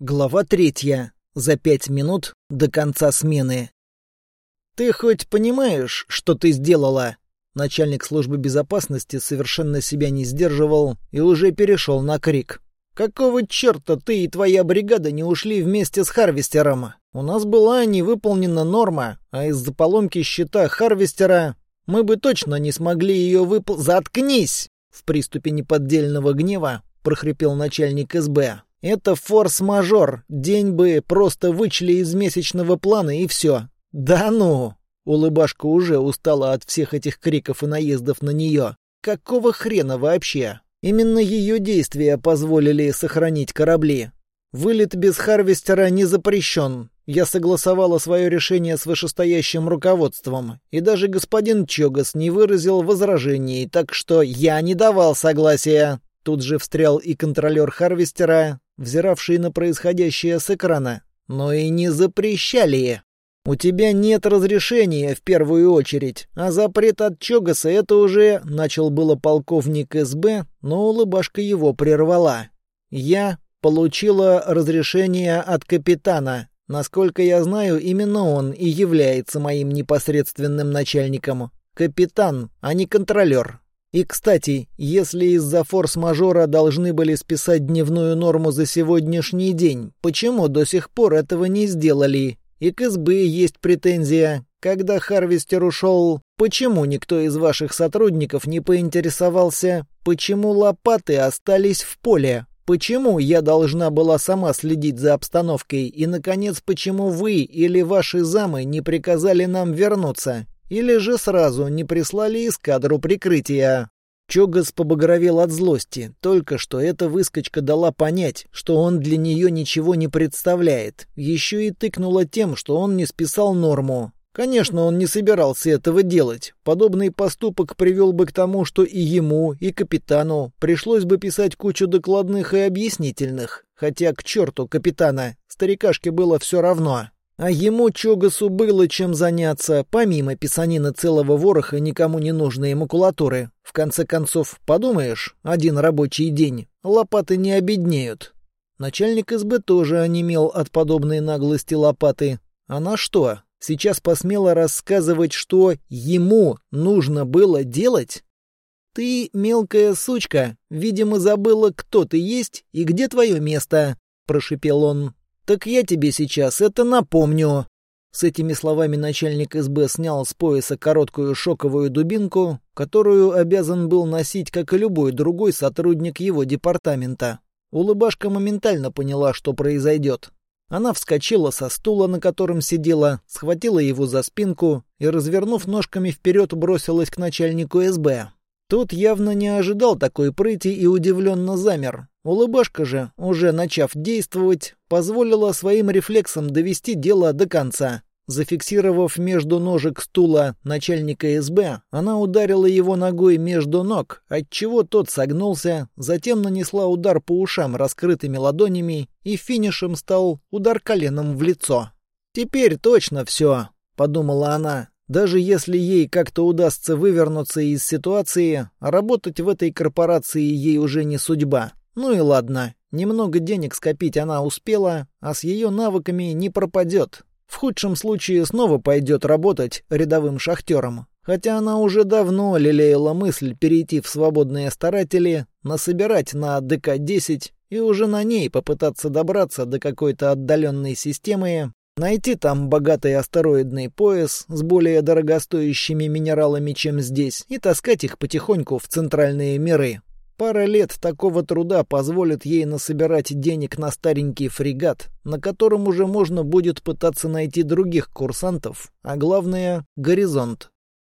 Глава третья. За пять минут до конца смены. «Ты хоть понимаешь, что ты сделала?» Начальник службы безопасности совершенно себя не сдерживал и уже перешел на крик. «Какого черта ты и твоя бригада не ушли вместе с Харвестером? У нас была невыполнена норма, а из-за поломки щита Харвестера мы бы точно не смогли ее выпол... Заткнись!» В приступе неподдельного гнева прохрипел начальник СБ. Это форс-мажор. День бы просто вычли из месячного плана и все. Да ну! Улыбашка уже устала от всех этих криков и наездов на нее. Какого хрена вообще? Именно ее действия позволили сохранить корабли. Вылет без Харвестера не запрещен. Я согласовала свое решение с вышестоящим руководством, и даже господин Чогас не выразил возражений, так что я не давал согласия. Тут же встрял и контролер Харвестера, взиравший на происходящее с экрана. Но и не запрещали. У тебя нет разрешения в первую очередь, а запрет от Чогаса это уже... Начал было полковник СБ, но улыбашка его прервала. Я получила разрешение от капитана. Насколько я знаю, именно он и является моим непосредственным начальником. Капитан, а не контролер. И, кстати, если из-за форс-мажора должны были списать дневную норму за сегодняшний день, почему до сих пор этого не сделали? И к СБ есть претензия. Когда Харвестер ушел, почему никто из ваших сотрудников не поинтересовался, почему лопаты остались в поле? Почему я должна была сама следить за обстановкой? И, наконец, почему вы или ваши замы не приказали нам вернуться? Или же сразу не прислали эскадру прикрытия. Чогас побагровел от злости. Только что эта выскочка дала понять, что он для нее ничего не представляет. Еще и тыкнула тем, что он не списал норму. Конечно, он не собирался этого делать. Подобный поступок привел бы к тому, что и ему, и капитану пришлось бы писать кучу докладных и объяснительных. Хотя к черту капитана, старикашке было все равно. А ему Чогасу было чем заняться, помимо писанины целого вороха никому не нужной макулатуры. В конце концов, подумаешь, один рабочий день, лопаты не обеднеют. Начальник СБ тоже онемел от подобной наглости лопаты. Она что, сейчас посмела рассказывать, что ему нужно было делать? «Ты, мелкая сучка, видимо, забыла, кто ты есть и где твое место», — прошипел он. «Так я тебе сейчас это напомню». С этими словами начальник СБ снял с пояса короткую шоковую дубинку, которую обязан был носить, как и любой другой сотрудник его департамента. Улыбашка моментально поняла, что произойдет. Она вскочила со стула, на котором сидела, схватила его за спинку и, развернув ножками вперед, бросилась к начальнику СБ. Тот явно не ожидал такой прыти и удивленно замер. Улыбашка же, уже начав действовать, позволила своим рефлексам довести дело до конца. Зафиксировав между ножек стула начальника СБ, она ударила его ногой между ног, отчего тот согнулся, затем нанесла удар по ушам раскрытыми ладонями, и финишем стал удар коленом в лицо. «Теперь точно все», — подумала она. «Даже если ей как-то удастся вывернуться из ситуации, работать в этой корпорации ей уже не судьба». Ну и ладно, немного денег скопить она успела, а с ее навыками не пропадет. В худшем случае снова пойдет работать рядовым шахтером. Хотя она уже давно лелеяла мысль перейти в свободные старатели, насобирать на ДК-10 и уже на ней попытаться добраться до какой-то отдаленной системы, найти там богатый астероидный пояс с более дорогостоящими минералами, чем здесь, и таскать их потихоньку в центральные миры. Пара лет такого труда позволит ей насобирать денег на старенький фрегат, на котором уже можно будет пытаться найти других курсантов, а главное — горизонт.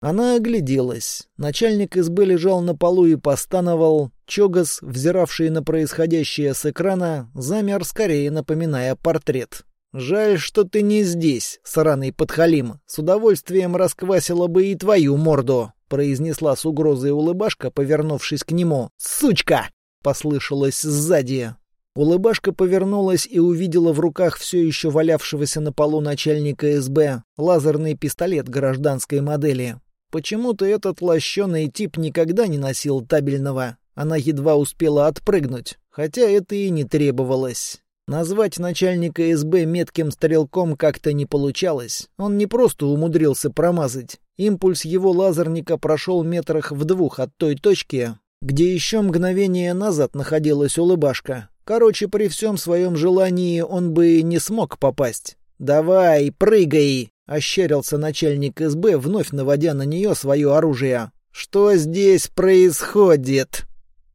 Она огляделась. Начальник СБ лежал на полу и постановал. Чогас, взиравший на происходящее с экрана, замер скорее, напоминая портрет. «Жаль, что ты не здесь, сраный подхалим. С удовольствием расквасила бы и твою морду», — произнесла с угрозой улыбашка, повернувшись к нему. «Сучка!» — послышалось сзади. Улыбашка повернулась и увидела в руках все еще валявшегося на полу начальника СБ лазерный пистолет гражданской модели. Почему-то этот лощеный тип никогда не носил табельного. Она едва успела отпрыгнуть, хотя это и не требовалось. Назвать начальника СБ метким стрелком как-то не получалось. Он не просто умудрился промазать. Импульс его лазерника прошел метрах в двух от той точки, где еще мгновение назад находилась улыбашка. Короче, при всем своем желании он бы не смог попасть. «Давай, прыгай!» — ощерился начальник СБ, вновь наводя на нее свое оружие. «Что здесь происходит?»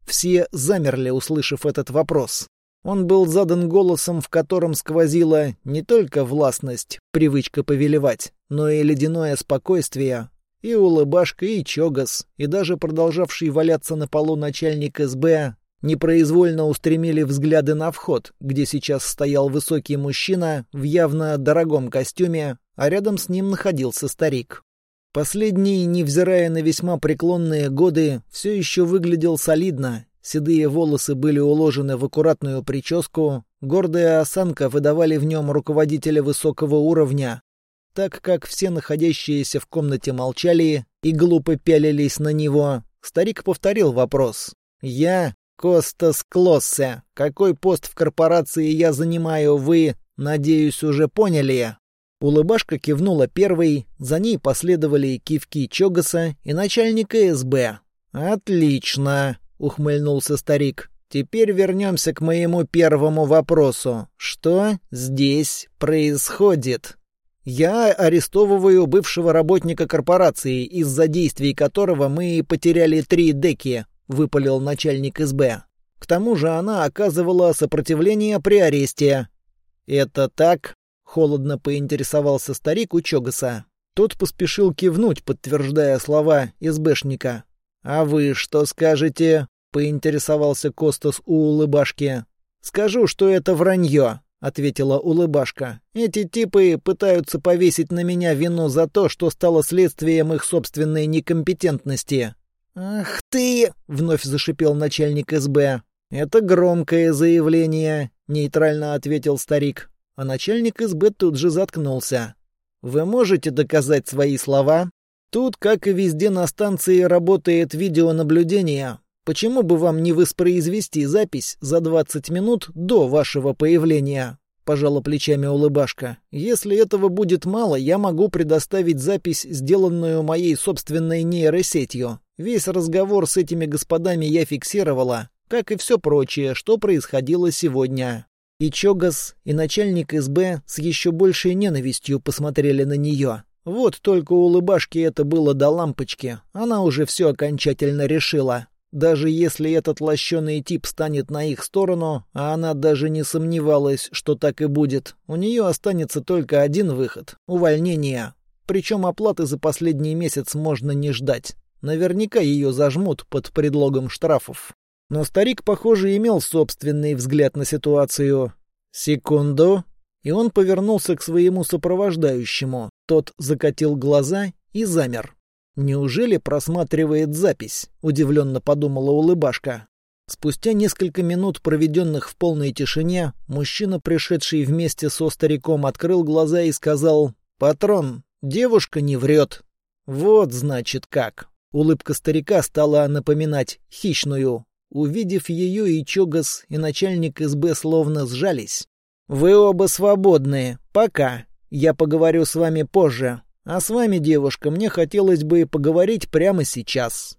Все замерли, услышав этот вопрос. Он был задан голосом, в котором сквозила не только властность, привычка повелевать, но и ледяное спокойствие. И улыбашка, и чогас, и даже продолжавший валяться на полу начальник СБ непроизвольно устремили взгляды на вход, где сейчас стоял высокий мужчина в явно дорогом костюме, а рядом с ним находился старик. Последний, невзирая на весьма преклонные годы, все еще выглядел солидно. Седые волосы были уложены в аккуратную прическу, гордая осанка выдавали в нем руководителя высокого уровня. Так как все находящиеся в комнате молчали и глупо пялились на него, старик повторил вопрос. «Я Костас Клоссе. Какой пост в корпорации я занимаю, вы, надеюсь, уже поняли?» Улыбашка кивнула первой, за ней последовали кивки Чогаса и начальника СБ. «Отлично!» — ухмыльнулся старик. «Теперь вернемся к моему первому вопросу. Что здесь происходит?» «Я арестовываю бывшего работника корпорации, из-за действий которого мы потеряли три деки», — выпалил начальник СБ. «К тому же она оказывала сопротивление при аресте». «Это так?» — холодно поинтересовался старик у Чогаса. Тот поспешил кивнуть, подтверждая слова СБшника. «А вы что скажете?» — поинтересовался Костас у улыбашки. «Скажу, что это вранье», — ответила улыбашка. «Эти типы пытаются повесить на меня вину за то, что стало следствием их собственной некомпетентности. «Ах ты!» — вновь зашипел начальник СБ. «Это громкое заявление», — нейтрально ответил старик. А начальник СБ тут же заткнулся. «Вы можете доказать свои слова?» «Тут, как и везде на станции, работает видеонаблюдение. Почему бы вам не воспроизвести запись за 20 минут до вашего появления?» — пожала плечами улыбашка. «Если этого будет мало, я могу предоставить запись, сделанную моей собственной нейросетью. Весь разговор с этими господами я фиксировала, как и все прочее, что происходило сегодня. И Чогас, и начальник СБ с еще большей ненавистью посмотрели на нее. Вот только у улыбашки это было до лампочки. Она уже все окончательно решила. Даже если этот лощеный тип станет на их сторону, а она даже не сомневалась, что так и будет, у нее останется только один выход — увольнение. Причем оплаты за последний месяц можно не ждать. Наверняка ее зажмут под предлогом штрафов. Но старик, похоже, имел собственный взгляд на ситуацию. Секунду. И он повернулся к своему сопровождающему. Тот закатил глаза и замер. «Неужели просматривает запись?» — удивленно подумала улыбашка. Спустя несколько минут, проведенных в полной тишине, мужчина, пришедший вместе со стариком, открыл глаза и сказал «Патрон, девушка не врет». «Вот, значит, как». Улыбка старика стала напоминать хищную. Увидев ее, и Чогас, и начальник СБ словно сжались. «Вы оба свободны. Пока. Я поговорю с вами позже. А с вами, девушка, мне хотелось бы поговорить прямо сейчас».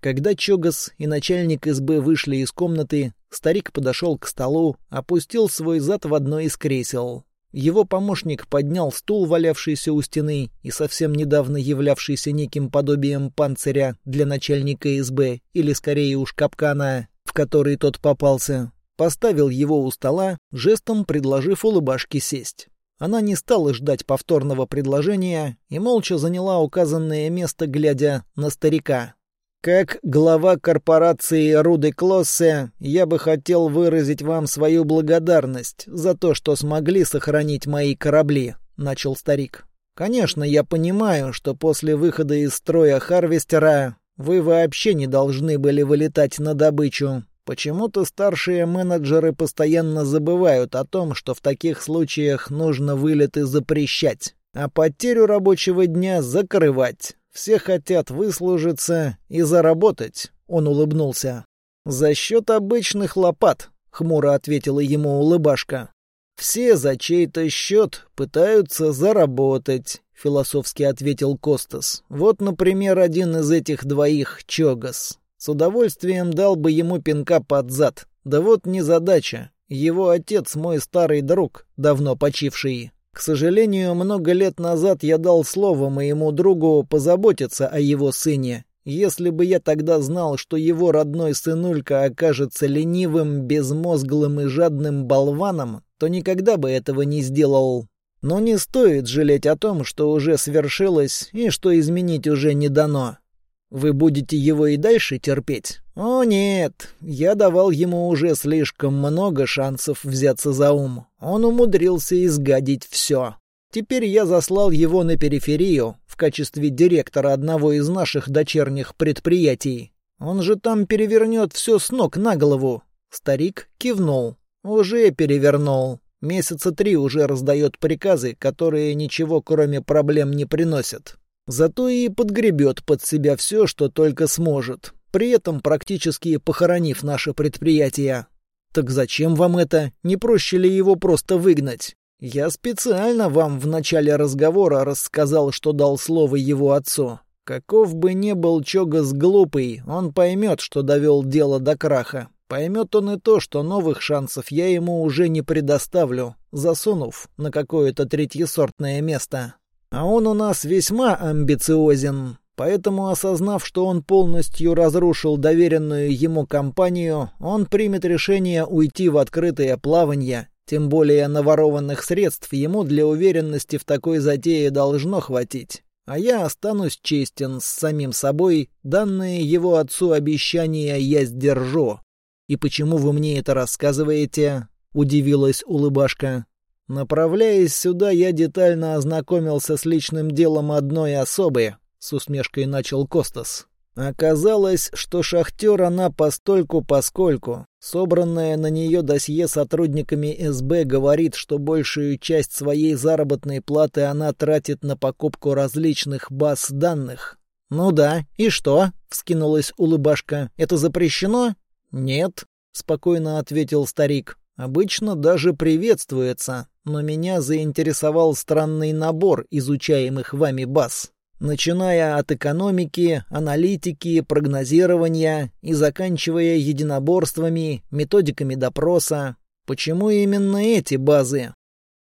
Когда Чогас и начальник СБ вышли из комнаты, старик подошел к столу, опустил свой зад в одно из кресел. Его помощник поднял стул, валявшийся у стены и совсем недавно являвшийся неким подобием панциря для начальника СБ, или скорее уж капкана, в который тот попался, поставил его у стола, жестом предложив улыбашке сесть. Она не стала ждать повторного предложения и молча заняла указанное место, глядя на старика. Как глава корпорации Руды Клоссе, я бы хотел выразить вам свою благодарность за то, что смогли сохранить мои корабли, начал старик. Конечно, я понимаю, что после выхода из строя Харвестера вы вообще не должны были вылетать на добычу. Почему-то старшие менеджеры постоянно забывают о том, что в таких случаях нужно вылеты запрещать, а потерю рабочего дня закрывать. Все хотят выслужиться и заработать, он улыбнулся. За счет обычных лопат, — хмуро ответила ему улыбашка. «Все за чей-то счет пытаются заработать», — философски ответил Костас. «Вот, например, один из этих двоих, Чогас. С удовольствием дал бы ему пинка под зад. Да вот незадача. Его отец мой старый друг, давно почивший. К сожалению, много лет назад я дал слово моему другу позаботиться о его сыне. Если бы я тогда знал, что его родной сынулька окажется ленивым, безмозглым и жадным болваном, то никогда бы этого не сделал. Но не стоит жалеть о том, что уже свершилось и что изменить уже не дано. Вы будете его и дальше терпеть? О нет, я давал ему уже слишком много шансов взяться за ум. Он умудрился изгадить все. Теперь я заслал его на периферию в качестве директора одного из наших дочерних предприятий. Он же там перевернет все с ног на голову. Старик кивнул. Уже перевернул. Месяца три уже раздает приказы, которые ничего кроме проблем не приносят. Зато и подгребет под себя все, что только сможет, при этом практически похоронив наше предприятие. Так зачем вам это? Не проще ли его просто выгнать? Я специально вам в начале разговора рассказал, что дал слово его отцу. Каков бы ни был Чогас глупый, он поймет, что довел дело до краха. Поймет он и то, что новых шансов я ему уже не предоставлю, засунув на какое-то третьесортное место. А он у нас весьма амбициозен, поэтому, осознав, что он полностью разрушил доверенную ему компанию, он примет решение уйти в открытое плавание, тем более наворованных средств ему для уверенности в такой затее должно хватить. А я останусь честен с самим собой, данные его отцу обещания я сдержу. «И почему вы мне это рассказываете?» — удивилась улыбашка. Направляясь сюда, я детально ознакомился с личным делом одной особы, с усмешкой начал Костас. Оказалось, что шахтер она постольку-поскольку. Собранное на нее досье сотрудниками СБ говорит, что большую часть своей заработной платы она тратит на покупку различных баз данных. «Ну да, и что?» — вскинулась улыбашка. «Это запрещено?» «Нет», — спокойно ответил старик. «Обычно даже приветствуется но меня заинтересовал странный набор изучаемых вами баз. Начиная от экономики, аналитики, прогнозирования и заканчивая единоборствами, методиками допроса. Почему именно эти базы?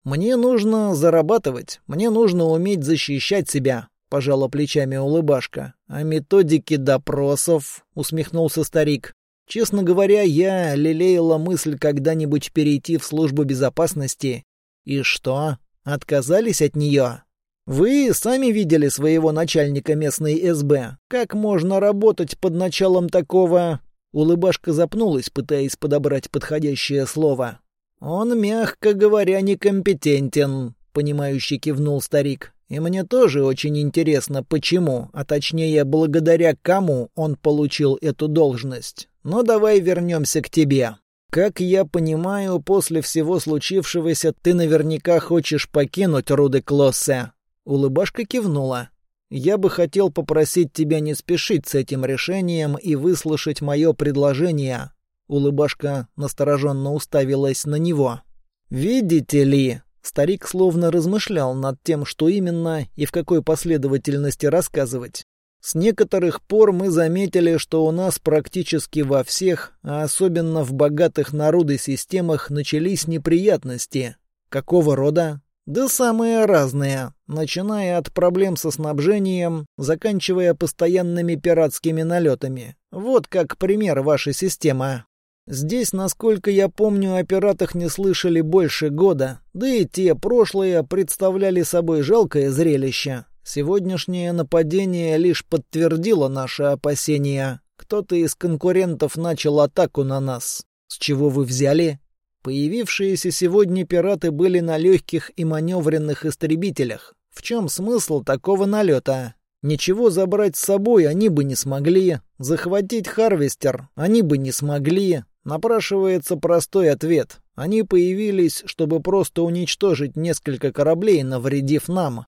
Мне нужно зарабатывать, мне нужно уметь защищать себя, пожала плечами улыбашка. А методики допросов, усмехнулся старик. Честно говоря, я лелеяла мысль когда-нибудь перейти в службу безопасности «И что? Отказались от нее?» «Вы сами видели своего начальника местной СБ. Как можно работать под началом такого...» Улыбашка запнулась, пытаясь подобрать подходящее слово. «Он, мягко говоря, некомпетентен», — понимающе кивнул старик. «И мне тоже очень интересно, почему, а точнее, благодаря кому он получил эту должность. Но давай вернемся к тебе». Как я понимаю, после всего случившегося ты наверняка хочешь покинуть руды Клоссе. Улыбашка кивнула. Я бы хотел попросить тебя не спешить с этим решением и выслушать мое предложение. Улыбашка настороженно уставилась на него. Видите ли, старик словно размышлял над тем, что именно и в какой последовательности рассказывать. С некоторых пор мы заметили, что у нас практически во всех, а особенно в богатых народы системах, начались неприятности. Какого рода? Да самые разные, начиная от проблем со снабжением, заканчивая постоянными пиратскими налетами. Вот как пример ваша система. Здесь, насколько я помню, о пиратах не слышали больше года, да и те прошлые представляли собой жалкое зрелище. Сегодняшнее нападение лишь подтвердило наши опасения. Кто-то из конкурентов начал атаку на нас. С чего вы взяли? Появившиеся сегодня пираты были на легких и маневренных истребителях. В чем смысл такого налета? Ничего забрать с собой они бы не смогли. Захватить Харвестер они бы не смогли. Напрашивается простой ответ. Они появились, чтобы просто уничтожить несколько кораблей, навредив нам.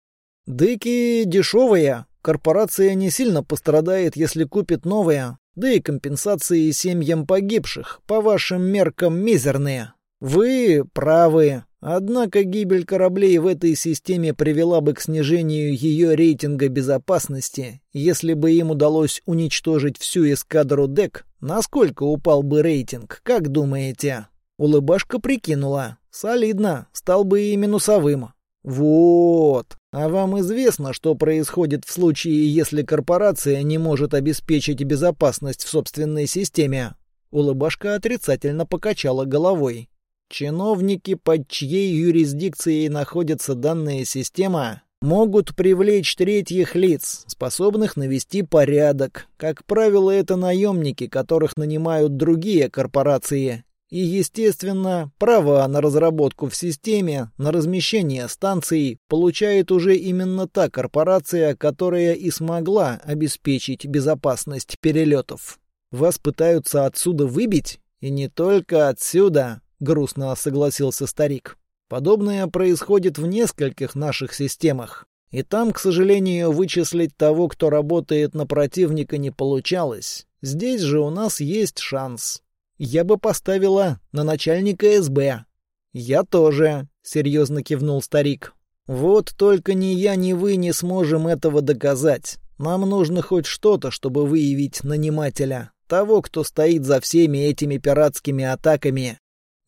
Дыки дешевые. Корпорация не сильно пострадает, если купит новые. Да и компенсации семьям погибших, по вашим меркам, мизерные. Вы правы. Однако гибель кораблей в этой системе привела бы к снижению ее рейтинга безопасности. Если бы им удалось уничтожить всю эскадру ДЕК, насколько упал бы рейтинг, как думаете? Улыбашка прикинула. Солидно, стал бы и минусовым. Вот. А вам известно, что происходит в случае, если корпорация не может обеспечить безопасность в собственной системе? Улыбашка отрицательно покачала головой. Чиновники, под чьей юрисдикцией находится данная система, могут привлечь третьих лиц, способных навести порядок. Как правило, это наемники, которых нанимают другие корпорации. И, естественно, права на разработку в системе, на размещение станций получает уже именно та корпорация, которая и смогла обеспечить безопасность перелетов. Вас пытаются отсюда выбить? И не только отсюда. — грустно согласился старик. «Подобное происходит в нескольких наших системах. И там, к сожалению, вычислить того, кто работает на противника, не получалось. Здесь же у нас есть шанс. Я бы поставила на начальника СБ». «Я тоже», — серьезно кивнул старик. «Вот только ни я, ни вы не сможем этого доказать. Нам нужно хоть что-то, чтобы выявить нанимателя, того, кто стоит за всеми этими пиратскими атаками.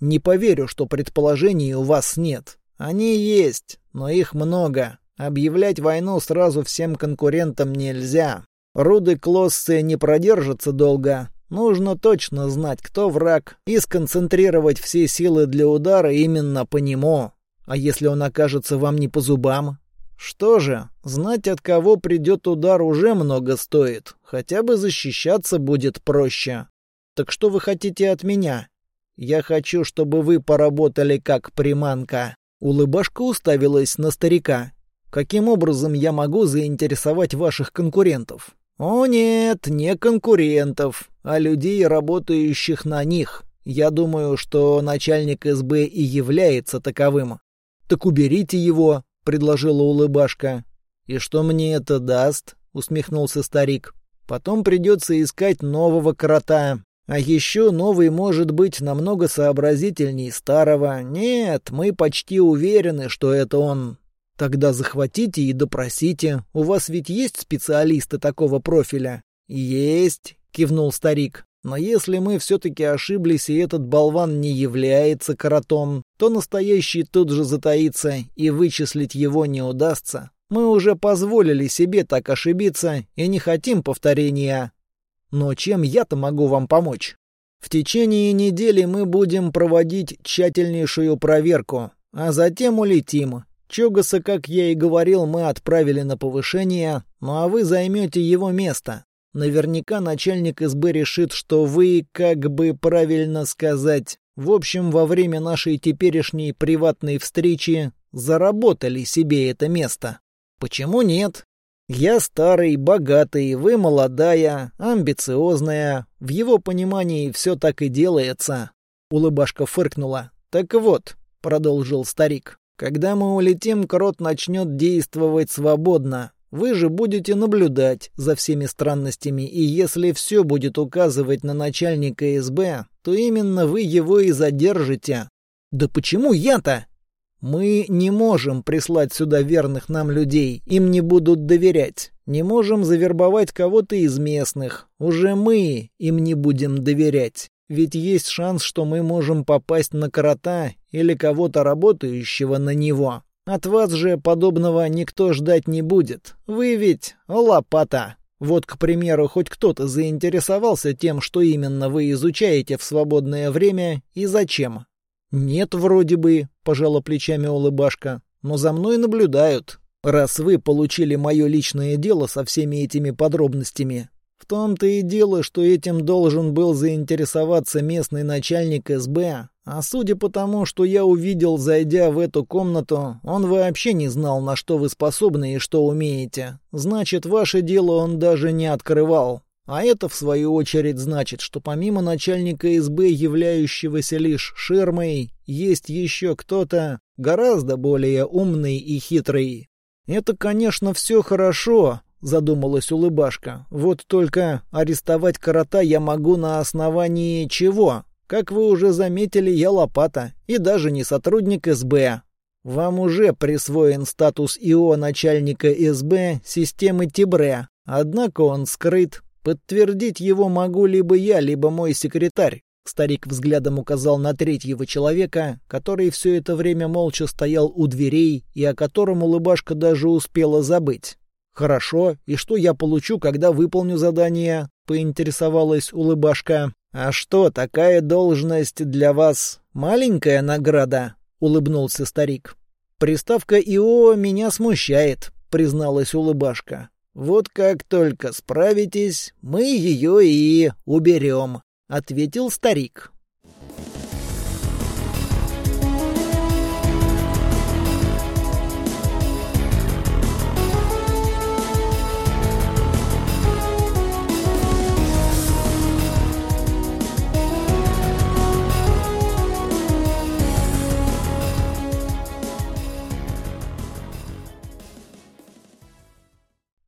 Не поверю, что предположений у вас нет. Они есть, но их много. Объявлять войну сразу всем конкурентам нельзя. Руды Клоссы не продержатся долго. Нужно точно знать, кто враг, и сконцентрировать все силы для удара именно по нему. А если он окажется вам не по зубам? Что же, знать, от кого придет удар, уже много стоит. Хотя бы защищаться будет проще. Так что вы хотите от меня? Я хочу, чтобы вы поработали как приманка». Улыбашка уставилась на старика. «Каким образом я могу заинтересовать ваших конкурентов?» «О нет, не конкурентов, а людей, работающих на них. Я думаю, что начальник СБ и является таковым». «Так уберите его», — предложила улыбашка. «И что мне это даст?» — усмехнулся старик. «Потом придется искать нового крота. А еще новый может быть намного сообразительней старого. Нет, мы почти уверены, что это он. Тогда захватите и допросите. У вас ведь есть специалисты такого профиля? Есть, кивнул старик. Но если мы все-таки ошиблись, и этот болван не является кротом, то настоящий тут же затаится, и вычислить его не удастся. Мы уже позволили себе так ошибиться и не хотим повторения. Но чем я-то могу вам помочь? В течение недели мы будем проводить тщательнейшую проверку, а затем улетим. Чугаса, как я и говорил, мы отправили на повышение, ну а вы займете его место. Наверняка начальник СБ решит, что вы, как бы правильно сказать, в общем, во время нашей теперешней приватной встречи заработали себе это место. Почему нет? Я старый, богатый, вы молодая, амбициозная. В его понимании все так и делается. Улыбашка фыркнула. Так вот, продолжил старик, когда мы улетим, крот начнет действовать свободно. Вы же будете наблюдать за всеми странностями, и если все будет указывать на начальника СБ, то именно вы его и задержите. Да почему я-то? Мы не можем прислать сюда верных нам людей, им не будут доверять. Не можем завербовать кого-то из местных. Уже мы им не будем доверять. Ведь есть шанс, что мы можем попасть на крота или кого-то работающего на него. От вас же подобного никто ждать не будет. Вы ведь лопата. Вот, к примеру, хоть кто-то заинтересовался тем, что именно вы изучаете в свободное время и зачем. «Нет, вроде бы», — пожала плечами улыбашка, — «но за мной наблюдают. Раз вы получили мое личное дело со всеми этими подробностями, в том-то и дело, что этим должен был заинтересоваться местный начальник СБ, а судя по тому, что я увидел, зайдя в эту комнату, он вообще не знал, на что вы способны и что умеете. Значит, ваше дело он даже не открывал. А это, в свою очередь, значит, что помимо начальника СБ, являющегося лишь ширмой, есть еще кто-то гораздо более умный и хитрый. Это, конечно, все хорошо, задумалась улыбашка. Вот только арестовать крота я могу на основании чего? Как вы уже заметили, я лопата и даже не сотрудник СБ. Вам уже присвоен статус ИО начальника СБ системы Тибре, однако он скрыт. Подтвердить его могу либо я, либо мой секретарь. Старик взглядом указал на третьего человека, который все это время молча стоял у дверей и о котором улыбашка даже успела забыть. «Хорошо, и что я получу, когда выполню задание?» — поинтересовалась улыбашка. «А что, такая должность для вас маленькая награда?» — улыбнулся старик. «Приставка ИО меня смущает», — призналась улыбашка. «Вот как только справитесь, мы ее и уберем», — ответил старик.